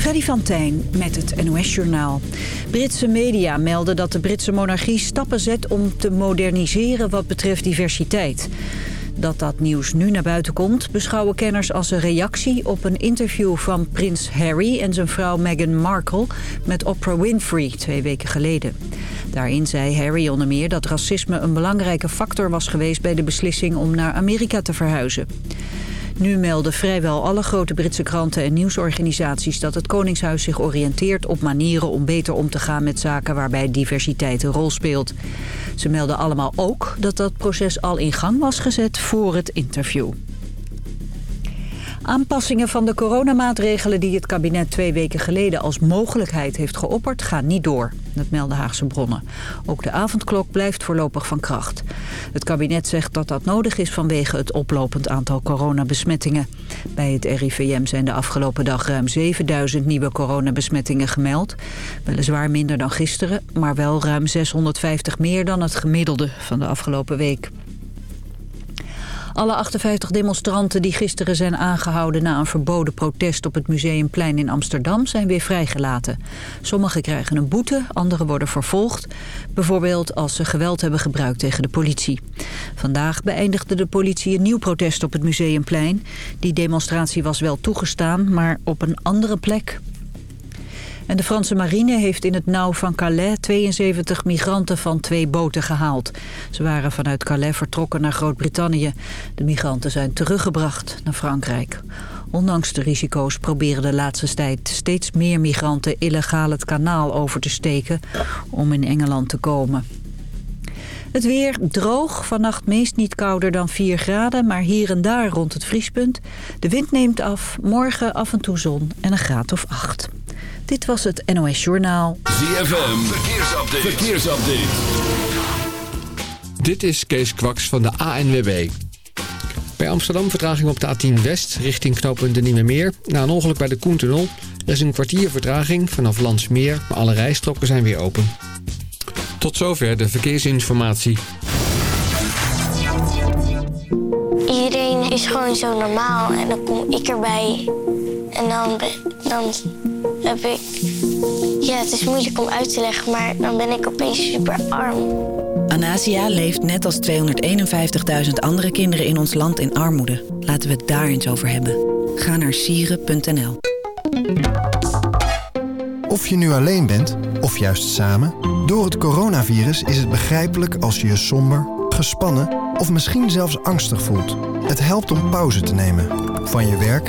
Freddy van Tijn met het NOS-journaal. Britse media melden dat de Britse monarchie stappen zet om te moderniseren wat betreft diversiteit. Dat dat nieuws nu naar buiten komt beschouwen kenners als een reactie op een interview van prins Harry en zijn vrouw Meghan Markle met Oprah Winfrey twee weken geleden. Daarin zei Harry onder meer dat racisme een belangrijke factor was geweest bij de beslissing om naar Amerika te verhuizen. Nu melden vrijwel alle grote Britse kranten en nieuwsorganisaties dat het Koningshuis zich oriënteert op manieren om beter om te gaan met zaken waarbij diversiteit een rol speelt. Ze melden allemaal ook dat dat proces al in gang was gezet voor het interview. Aanpassingen van de coronamaatregelen die het kabinet twee weken geleden als mogelijkheid heeft geopperd gaan niet door. Dat melden Haagse bronnen. Ook de avondklok blijft voorlopig van kracht. Het kabinet zegt dat dat nodig is vanwege het oplopend aantal coronabesmettingen. Bij het RIVM zijn de afgelopen dag ruim 7000 nieuwe coronabesmettingen gemeld. Weliswaar minder dan gisteren, maar wel ruim 650 meer dan het gemiddelde van de afgelopen week. Alle 58 demonstranten die gisteren zijn aangehouden na een verboden protest op het Museumplein in Amsterdam zijn weer vrijgelaten. Sommigen krijgen een boete, anderen worden vervolgd. Bijvoorbeeld als ze geweld hebben gebruikt tegen de politie. Vandaag beëindigde de politie een nieuw protest op het Museumplein. Die demonstratie was wel toegestaan, maar op een andere plek. En de Franse marine heeft in het nauw van Calais 72 migranten van twee boten gehaald. Ze waren vanuit Calais vertrokken naar Groot-Brittannië. De migranten zijn teruggebracht naar Frankrijk. Ondanks de risico's proberen de laatste tijd steeds meer migranten illegaal het kanaal over te steken om in Engeland te komen. Het weer droog, vannacht meest niet kouder dan 4 graden, maar hier en daar rond het vriespunt. De wind neemt af, morgen af en toe zon en een graad of 8. Dit was het NOS Journaal. ZFM, verkeersupdate. verkeersupdate. Dit is Kees Kwaks van de ANWB. Bij Amsterdam vertraging op de A10 West richting knooppunt de Nieuwe Meer. Na een ongeluk bij de Koentunnel. Er is een kwartier vertraging vanaf Landsmeer, maar alle rijstroken zijn weer open. Tot zover de verkeersinformatie. Iedereen is gewoon zo normaal en dan kom ik erbij. En dan, dan heb ik... Ja, het is moeilijk om uit te leggen, maar dan ben ik opeens super arm. Anasia leeft net als 251.000 andere kinderen in ons land in armoede. Laten we het daar eens over hebben. Ga naar sieren.nl Of je nu alleen bent, of juist samen... door het coronavirus is het begrijpelijk als je je somber, gespannen... of misschien zelfs angstig voelt. Het helpt om pauze te nemen. Van je werk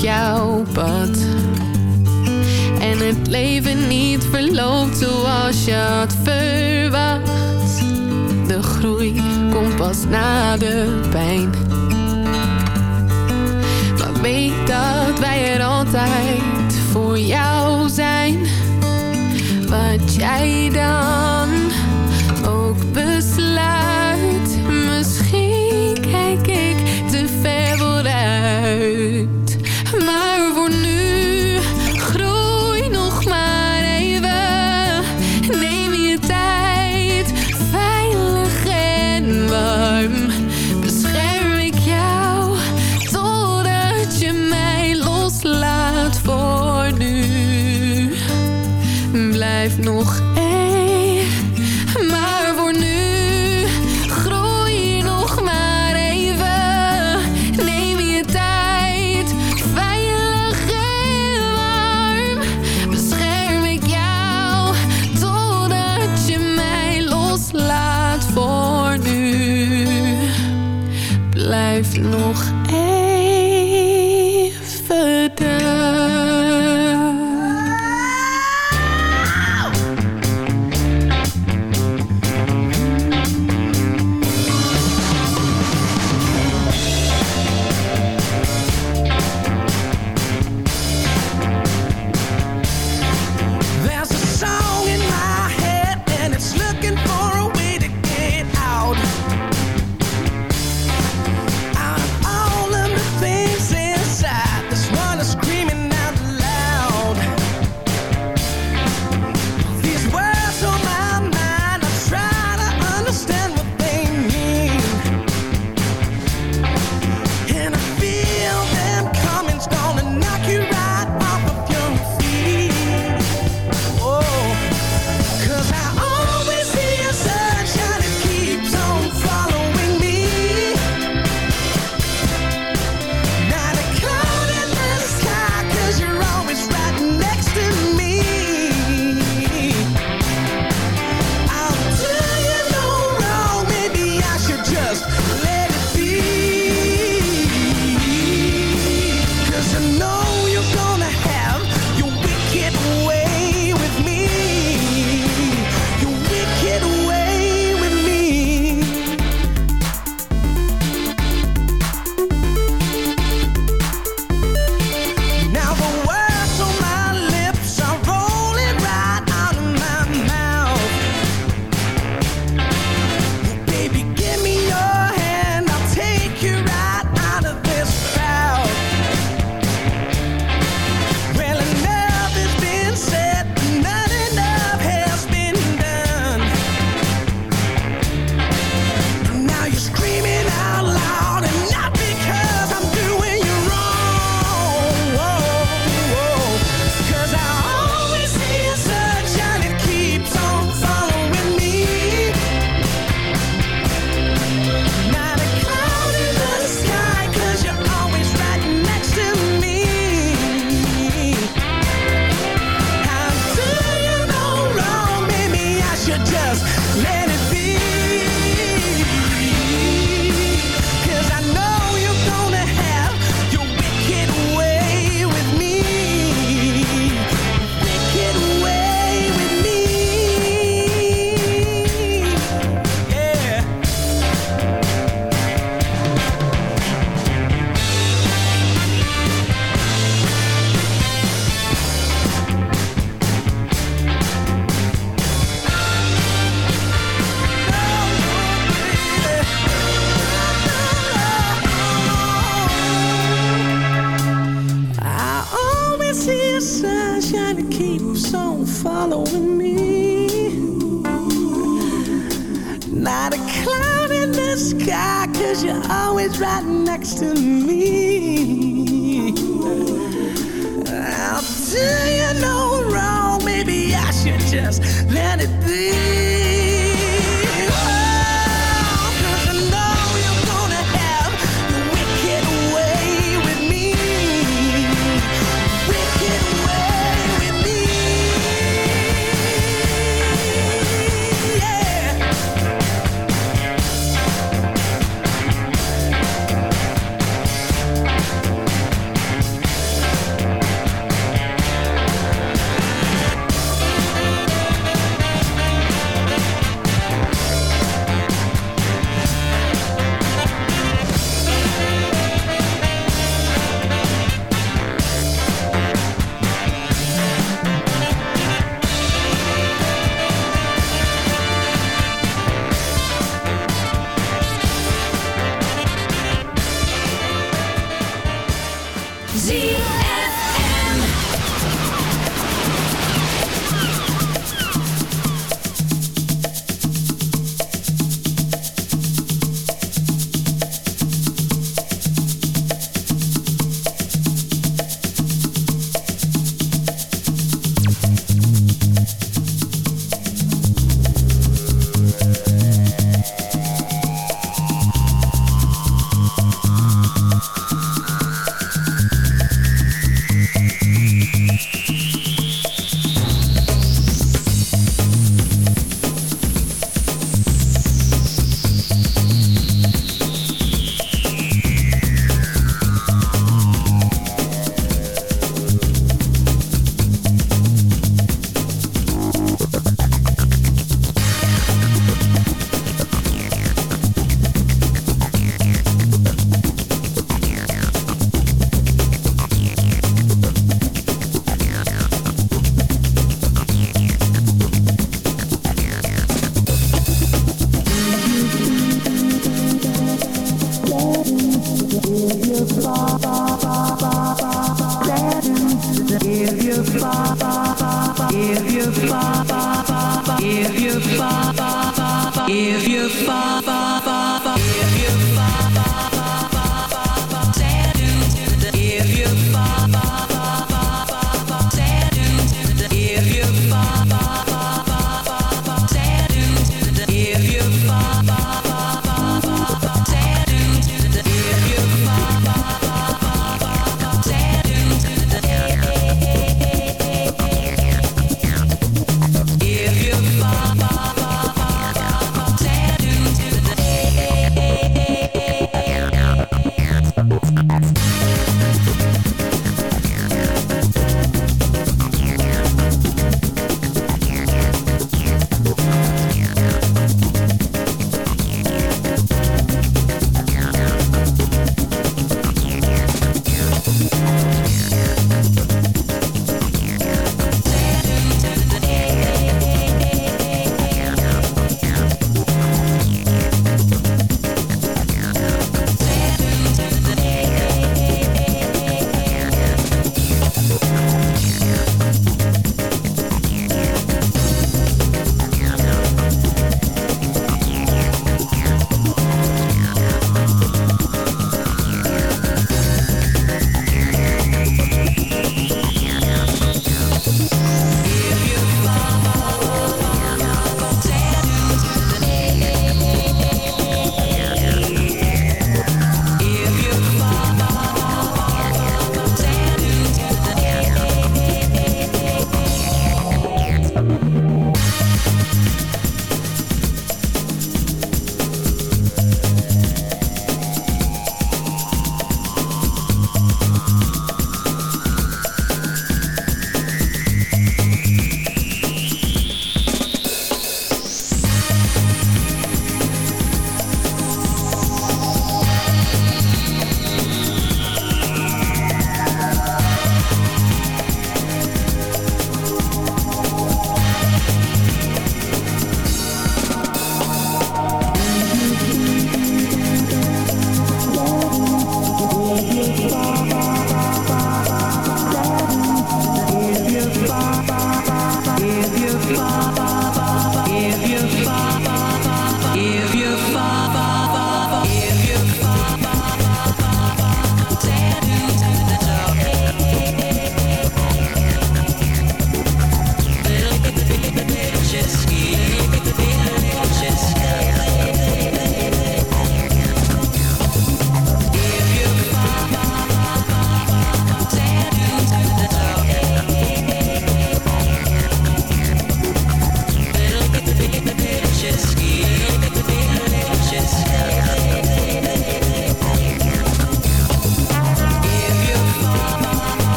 jouw pad. En het leven niet verloopt zoals je had verwacht. De groei komt pas na de pijn. Maar weet dat wij er altijd voor jou zijn. Wat jij dan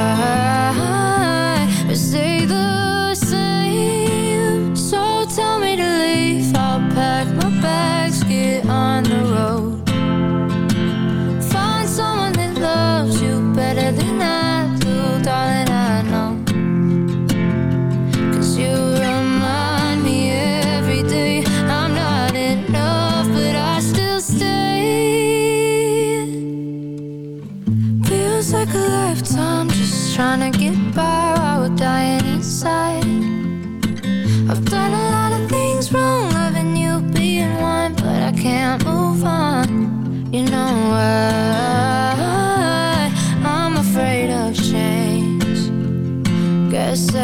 side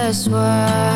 last word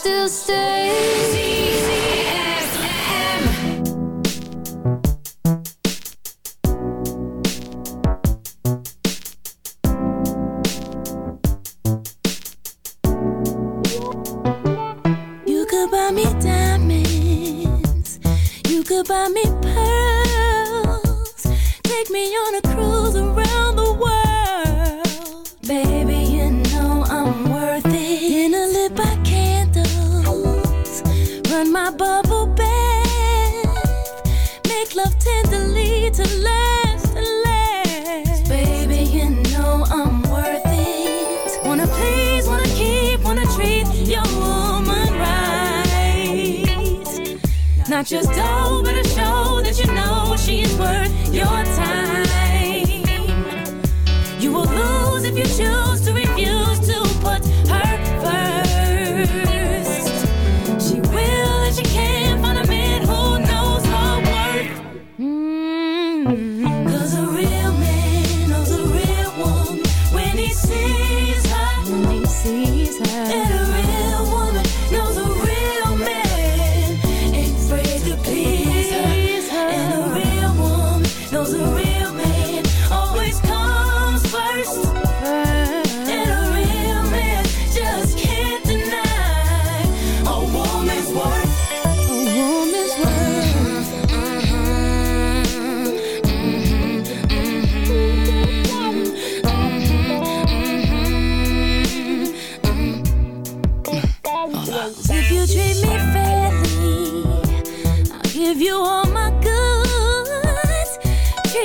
still stay. just don't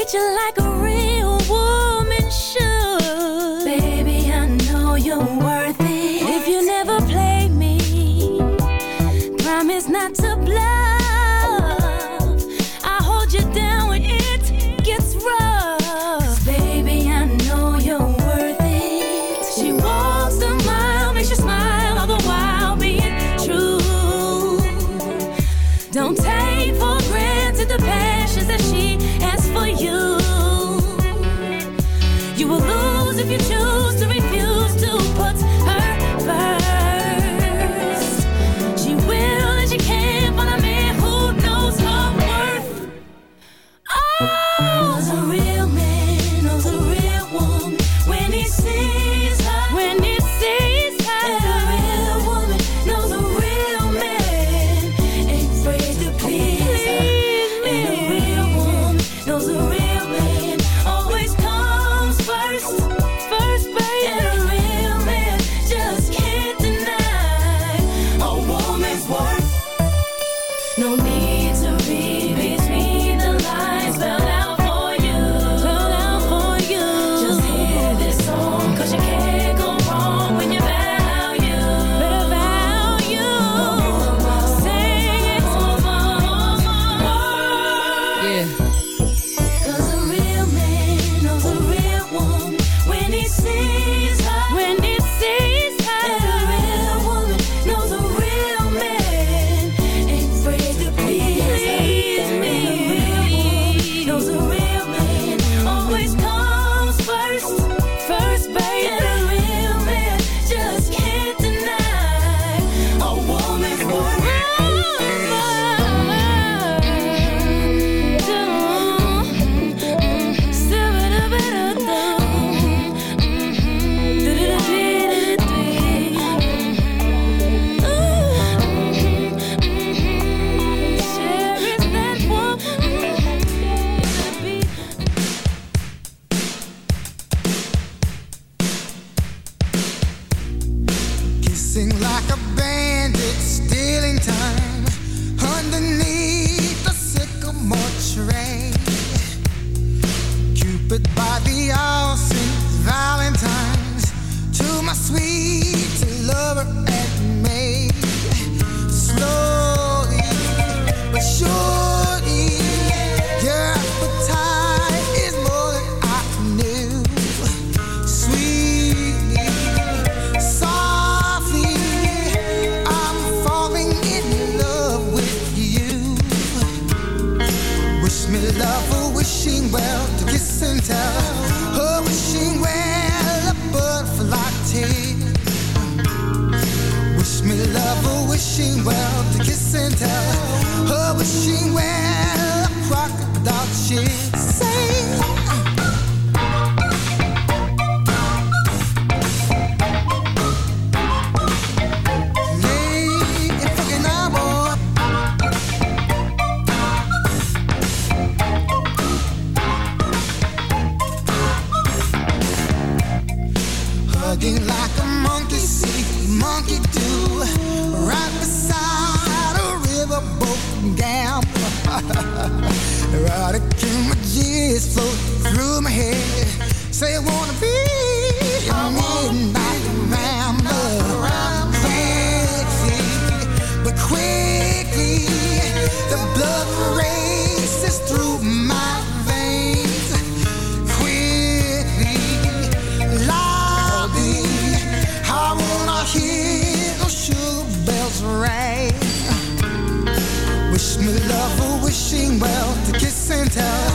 treat you like a real through my head. Say I wanna be midnight. Quickly, but quickly the blood races through my veins. Quickly, loudly, I wanna hear the sugar bells ring. Wish me love, wishing well to kiss and tell.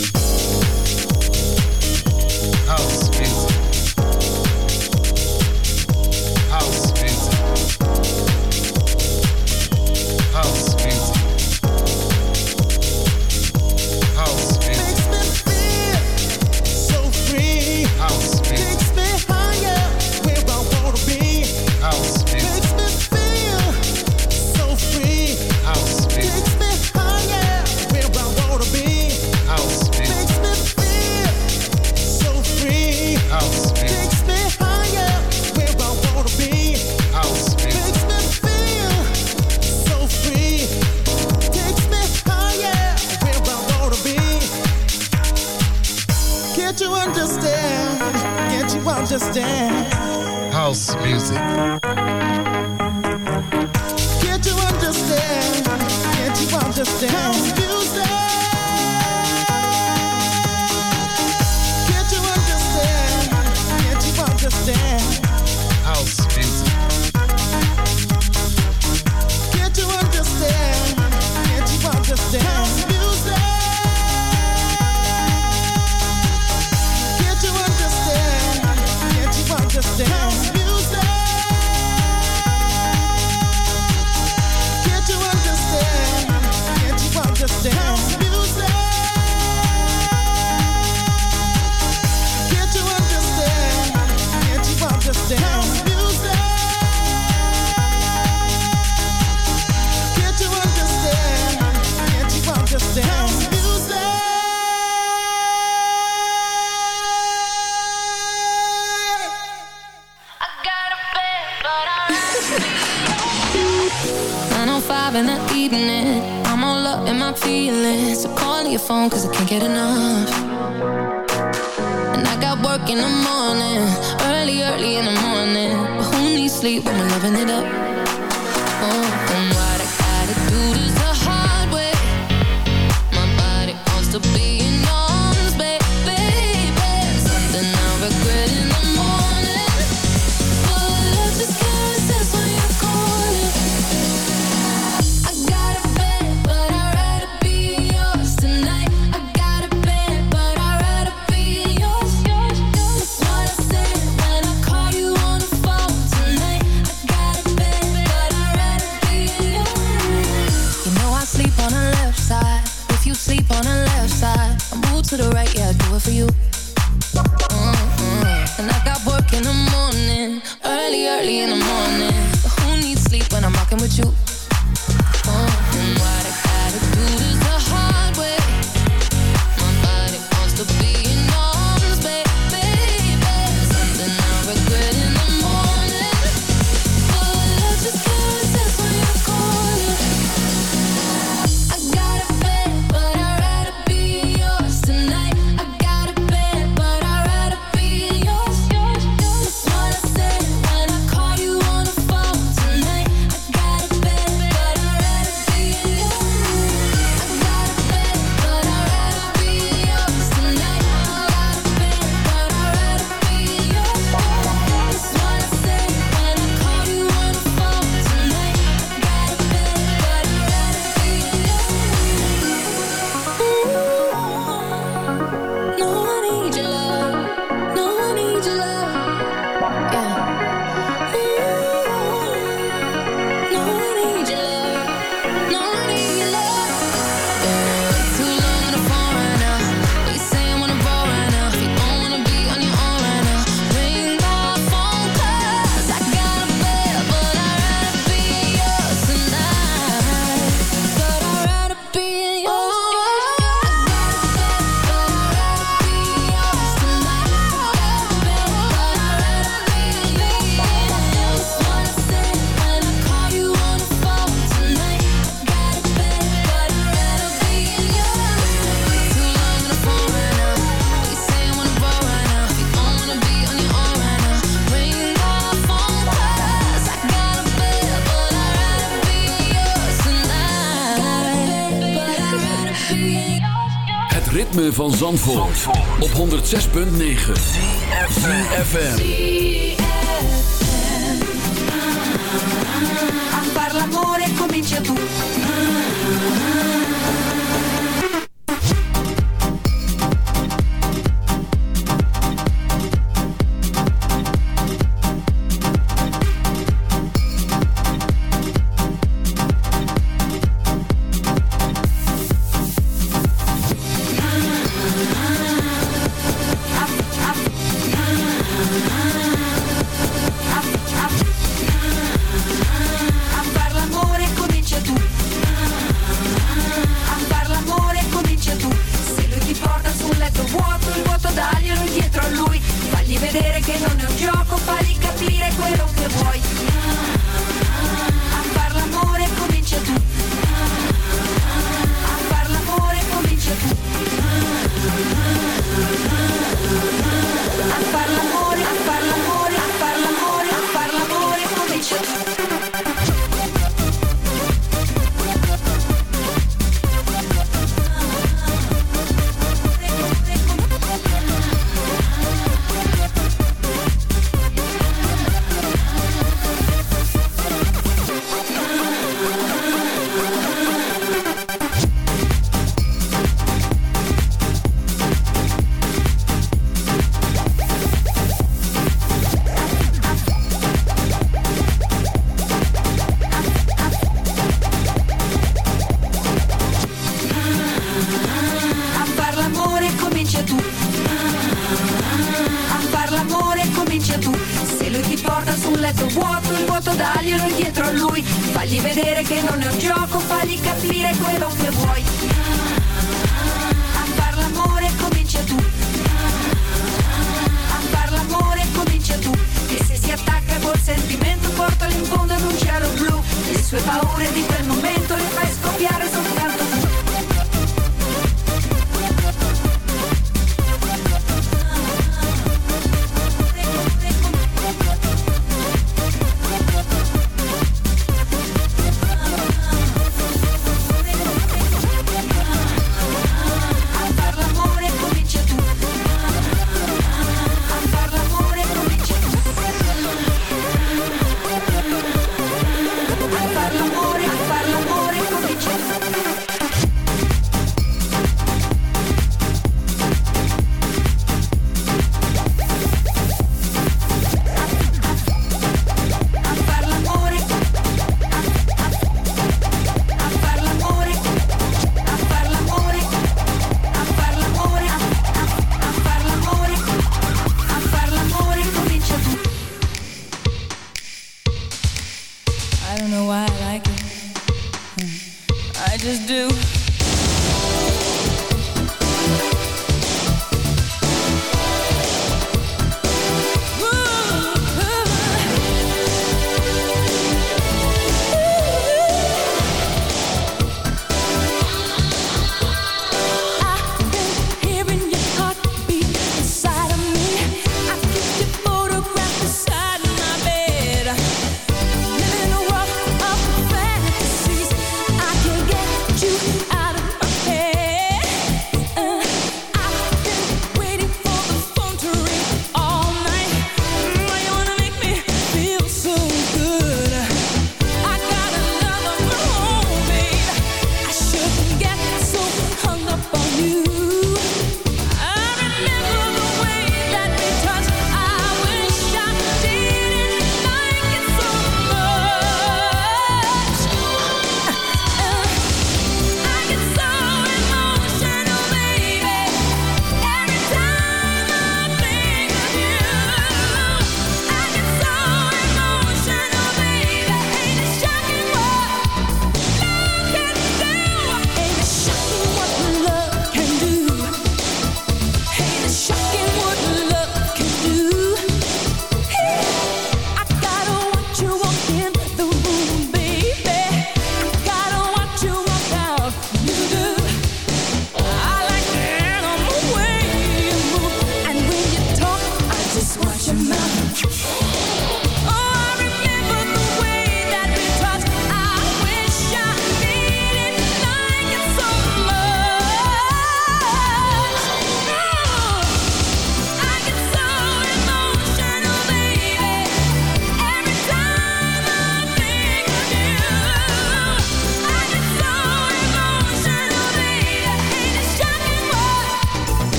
I'm feeling. So call your phone, cause I can't get enough. And I got work in the morning, early, early in the morning. But who needs sleep when we're loving it up? Oh, oh Zandvoort, Zandvoort. op 106.9 CFFM A far l'amore comincia tu. vedere che non ne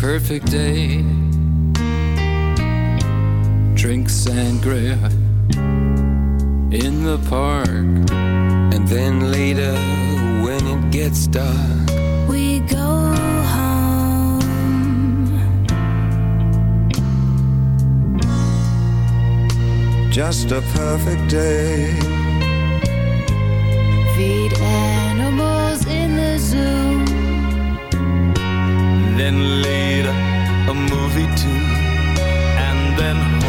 perfect day. A movie too, and then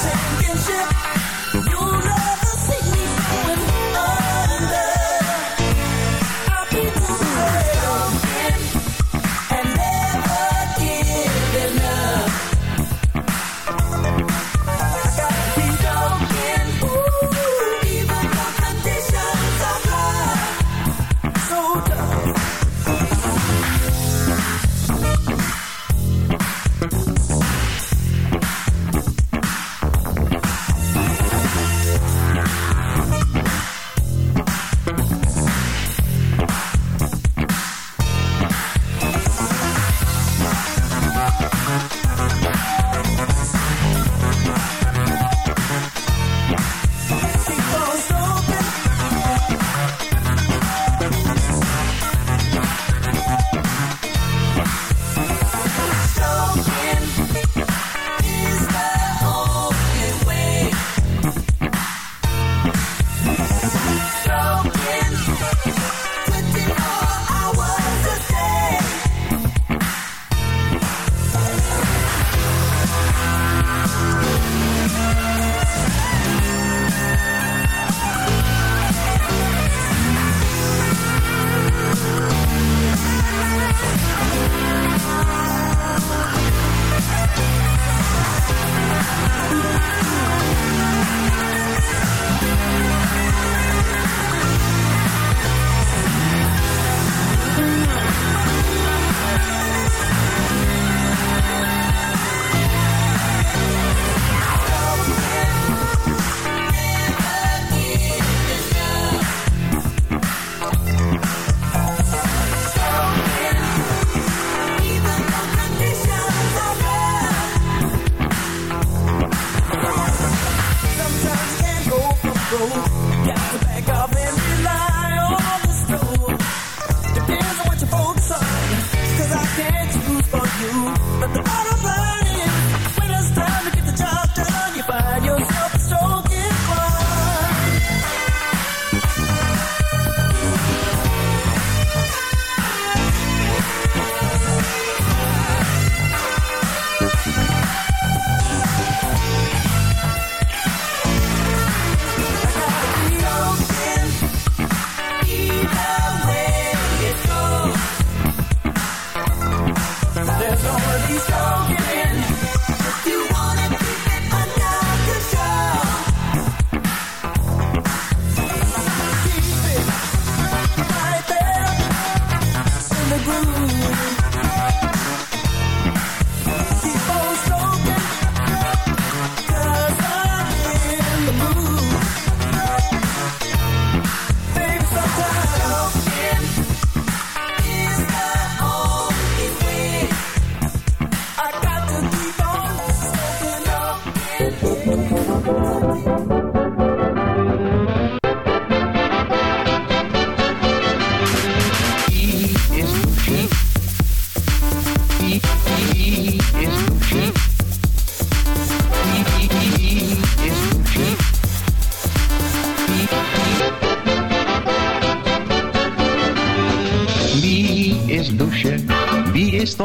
sinking ship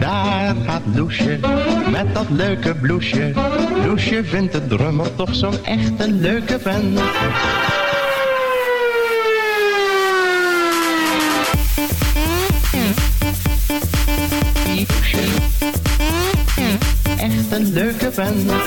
Daar gaat Loesje met dat leuke bloesje. Loesje vindt de drummer toch zo'n echt een leuke vent. Echt een leuke vent.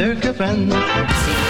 Leuke vent.